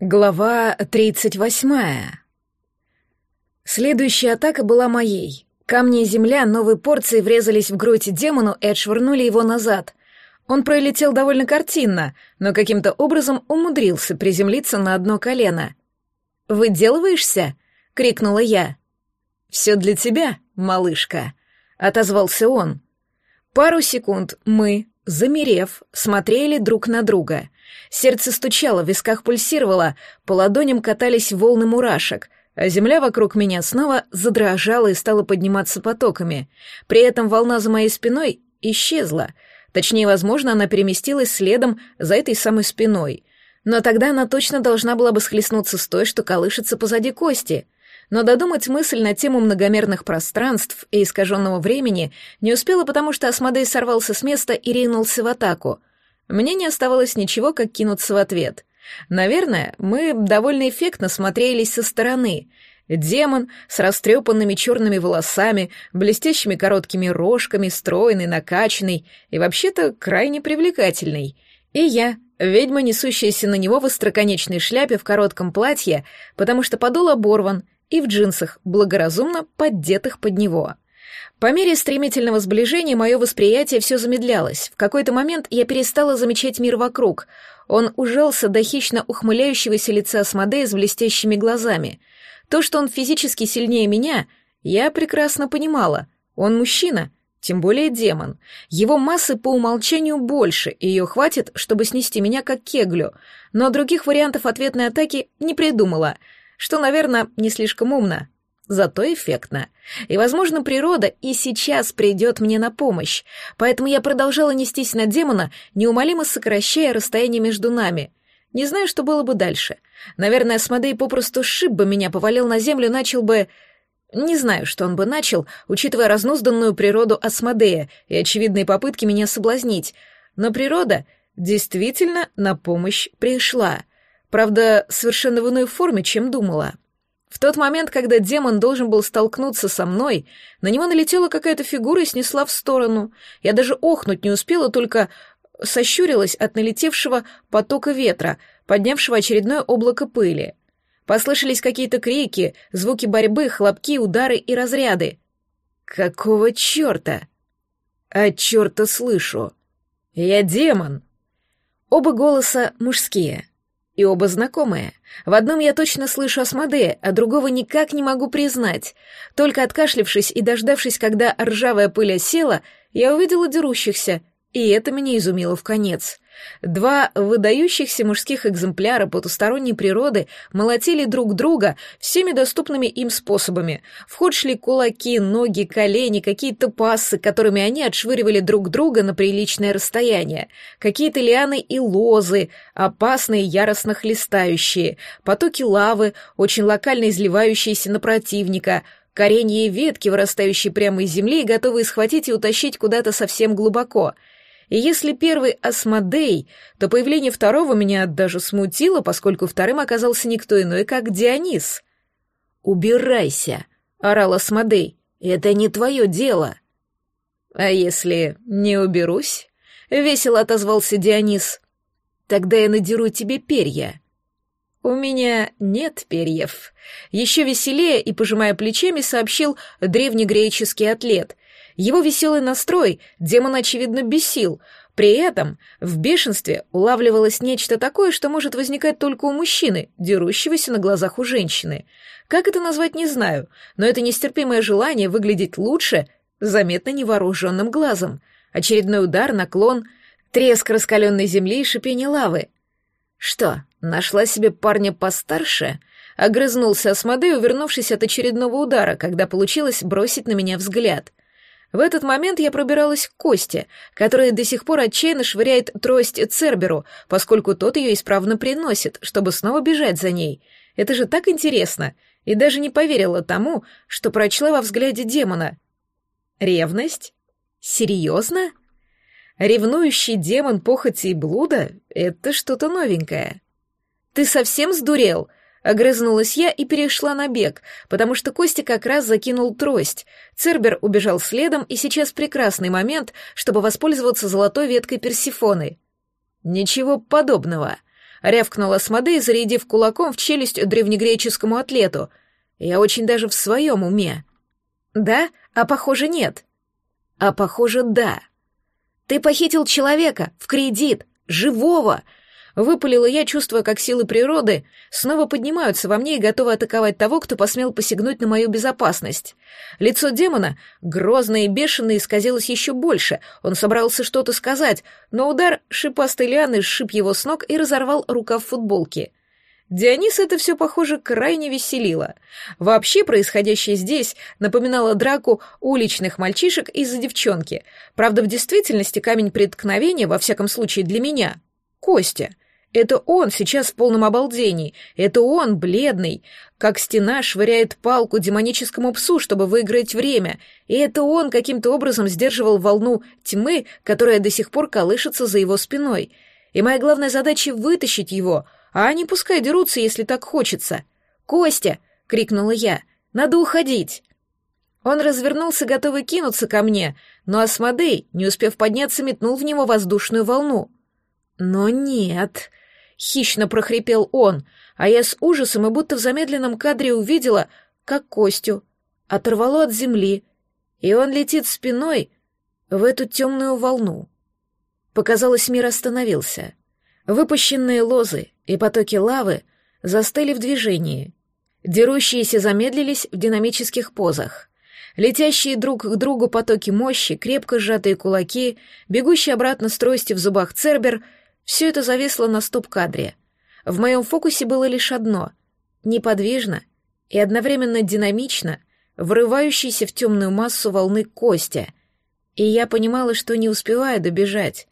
Глава 38. Следующая атака была моей. Камни и земля новой порцией врезались в грудь демону и отшвырнули его назад. Он пролетел довольно картинно, но каким-то образом умудрился приземлиться на одно колено. «Выделываешься?» — крикнула я. «Все для тебя, малышка», — отозвался он. Пару секунд мы, замерев, смотрели друг на друга — Сердце стучало, в висках пульсировало, по ладоням катались волны мурашек, а земля вокруг меня снова задрожала и стала подниматься потоками. При этом волна за моей спиной исчезла. Точнее, возможно, она переместилась следом за этой самой спиной. Но тогда она точно должна была бы схлестнуться с той, что колышется позади кости. Но додумать мысль на тему многомерных пространств и искаженного времени не успела, потому что Асмодей сорвался с места и ринулся в атаку — мне не оставалось ничего, как кинуться в ответ. Наверное, мы довольно эффектно смотрелись со стороны. Демон с растрепанными черными волосами, блестящими короткими рожками, стройный, накачанный и вообще-то крайне привлекательный. И я, ведьма, несущаяся на него в остроконечной шляпе в коротком платье, потому что подол оборван, и в джинсах, благоразумно поддетых под него. — по мере стремительного сближения мое восприятие все замедлялось. В какой-то момент я перестала замечать мир вокруг. Он ужался до хищно ухмыляющегося лица Асмодея с блестящими глазами. То, что он физически сильнее меня, я прекрасно понимала. Он мужчина, тем более демон. Его массы по умолчанию больше, и ее хватит, чтобы снести меня как кеглю. Но других вариантов ответной атаки не придумала, что, наверное, не слишком умно зато эффектно. И, возможно, природа и сейчас придет мне на помощь, поэтому я продолжала нестись на демона, неумолимо сокращая расстояние между нами. Не знаю, что было бы дальше. Наверное, Асмодей попросту шиб бы меня, повалил на землю, начал бы... Не знаю, что он бы начал, учитывая разнузданную природу Асмодея и очевидные попытки меня соблазнить, но природа действительно на помощь пришла. Правда, совершенно в иной форме, чем думала. В тот момент, когда демон должен был столкнуться со мной, на него налетела какая-то фигура и снесла в сторону. Я даже охнуть не успела, только сощурилась от налетевшего потока ветра, поднявшего очередное облако пыли. Послышались какие-то крики, звуки борьбы, хлопки, удары и разряды. «Какого черта?» «А черта слышу!» «Я демон!» Оба голоса мужские. И оба знакомые. В одном я точно слышу Асмодея, а другого никак не могу признать. Только откашлившись и дождавшись, когда ржавая пыль осела, я увидела дерущихся, и это меня изумило в конец. Два выдающихся мужских экземпляра потусторонней природы молотили друг друга всеми доступными им способами. В ход шли кулаки, ноги, колени, какие-то пассы, которыми они отшвыривали друг друга на приличное расстояние, какие-то лианы и лозы, опасные, яростно хлестающие, потоки лавы, очень локально изливающиеся на противника — коренья и ветки, вырастающие прямо из земли и готовые схватить и утащить куда-то совсем глубоко — и если первый Асмодей, то появление второго меня даже смутило, поскольку вторым оказался никто иной, как Дионис. «Убирайся!» — орал Асмодей. «Это не твое дело!» «А если не уберусь?» — весело отозвался Дионис. «Тогда я надеру тебе перья». «У меня нет перьев», — еще веселее и, пожимая плечами, сообщил древнегреческий атлет — его веселый настрой демон, очевидно, бесил. При этом в бешенстве улавливалось нечто такое, что может возникать только у мужчины, дерущегося на глазах у женщины. Как это назвать, не знаю, но это нестерпимое желание выглядеть лучше заметно невооруженным глазом. Очередной удар, наклон, треск раскаленной земли и шипение лавы. «Что, нашла себе парня постарше?» Огрызнулся Асмодей, увернувшись от очередного удара, когда получилось бросить на меня взгляд. В этот момент я пробиралась к Косте, который до сих пор отчаянно швыряет трость Церберу, поскольку тот ее исправно приносит, чтобы снова бежать за ней. Это же так интересно, и даже не поверила тому, что прочла во взгляде демона. Ревность? Серьезно? Ревнующий демон похоти и блуда — это что-то новенькое. «Ты совсем сдурел?» Огрызнулась я и перешла на бег, потому что Костя как раз закинул трость. Цербер убежал следом, и сейчас прекрасный момент, чтобы воспользоваться золотой веткой персифоны. Ничего подобного. — рявкнула Смодей, зарядив кулаком в челюсть древнегреческому атлету. «Я очень даже в своем уме». «Да? А похоже, нет». «А похоже, да». «Ты похитил человека, в кредит, живого!» Выпалила я, чувствуя, как силы природы снова поднимаются во мне и готовы атаковать того, кто посмел посягнуть на мою безопасность. Лицо демона, грозное и бешеное, исказилось еще больше. Он собрался что-то сказать, но удар шипастой лианы сшиб его с ног и разорвал рукав футболки. Дионис это все, похоже, крайне веселило. Вообще происходящее здесь напоминало драку уличных мальчишек из-за девчонки. Правда, в действительности камень преткновения, во всяком случае для меня, — Костя — это он сейчас в полном обалдении. Это он, бледный, как стена швыряет палку демоническому псу, чтобы выиграть время. И это он каким-то образом сдерживал волну тьмы, которая до сих пор колышется за его спиной. И моя главная задача — вытащить его, а они пускай дерутся, если так хочется. «Костя!» — крикнула я. «Надо уходить!» Он развернулся, готовый кинуться ко мне, но Асмодей, не успев подняться, метнул в него воздушную волну. Но нет, Хищно прохрипел он, а я с ужасом и будто в замедленном кадре увидела, как Костю оторвало от земли, и он летит спиной в эту темную волну. Показалось, мир остановился. Выпущенные лозы и потоки лавы застыли в движении. Дерущиеся замедлились в динамических позах. Летящие друг к другу потоки мощи, крепко сжатые кулаки, бегущий обратно с трости в зубах Цербер — все это зависло на стоп-кадре. В моем фокусе было лишь одно — неподвижно и одновременно динамично врывающийся в темную массу волны Костя. И я понимала, что не успеваю добежать,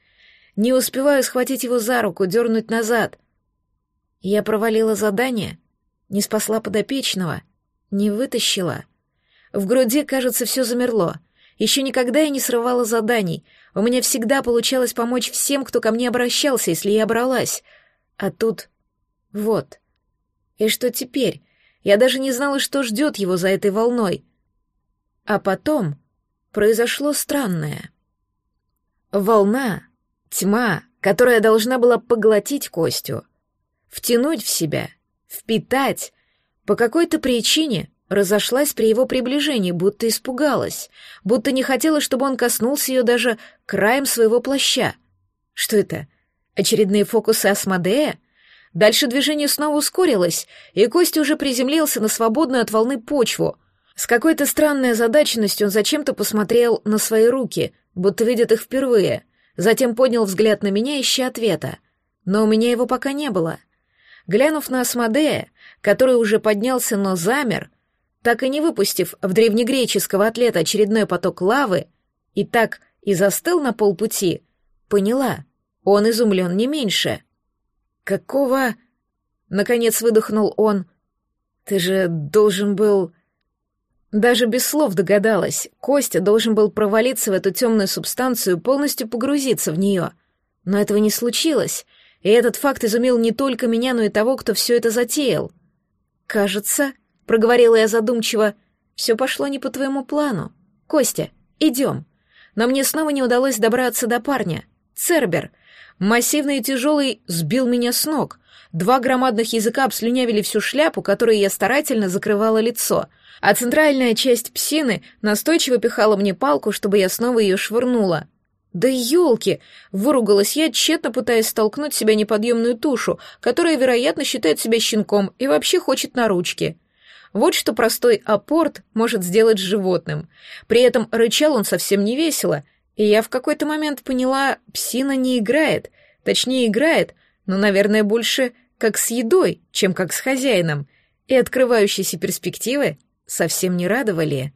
не успеваю схватить его за руку, дернуть назад. Я провалила задание, не спасла подопечного, не вытащила. В груди, кажется, все замерло — еще никогда я не срывала заданий. У меня всегда получалось помочь всем, кто ко мне обращался, если я бралась. А тут... Вот. И что теперь? Я даже не знала, что ждет его за этой волной. А потом произошло странное. Волна, тьма, которая должна была поглотить Костю, втянуть в себя, впитать, по какой-то причине разошлась при его приближении, будто испугалась, будто не хотела, чтобы он коснулся ее даже краем своего плаща. Что это? Очередные фокусы Асмодея? Дальше движение снова ускорилось, и Костя уже приземлился на свободную от волны почву. С какой-то странной озадаченностью он зачем-то посмотрел на свои руки, будто видит их впервые, затем поднял взгляд на меня, ища ответа. Но у меня его пока не было. Глянув на Асмодея, который уже поднялся, но замер, так и не выпустив в древнегреческого атлета очередной поток лавы, и так и застыл на полпути, поняла, он изумлен не меньше. «Какого...» — наконец выдохнул он. «Ты же должен был...» Даже без слов догадалась, Костя должен был провалиться в эту темную субстанцию, полностью погрузиться в нее. Но этого не случилось, и этот факт изумил не только меня, но и того, кто все это затеял. Кажется, проговорила я задумчиво. Все пошло не по твоему плану. Костя, идем. Но мне снова не удалось добраться до парня. Цербер, массивный и тяжелый, сбил меня с ног. Два громадных языка обслюнявили всю шляпу, которой я старательно закрывала лицо, а центральная часть псины настойчиво пихала мне палку, чтобы я снова ее швырнула. «Да елки!» — выругалась я, тщетно пытаясь столкнуть себя неподъемную тушу, которая, вероятно, считает себя щенком и вообще хочет на ручки. Вот что простой апорт может сделать с животным. При этом рычал он совсем не весело, и я в какой-то момент поняла, псина не играет, точнее играет, но, наверное, больше как с едой, чем как с хозяином, и открывающиеся перспективы совсем не радовали.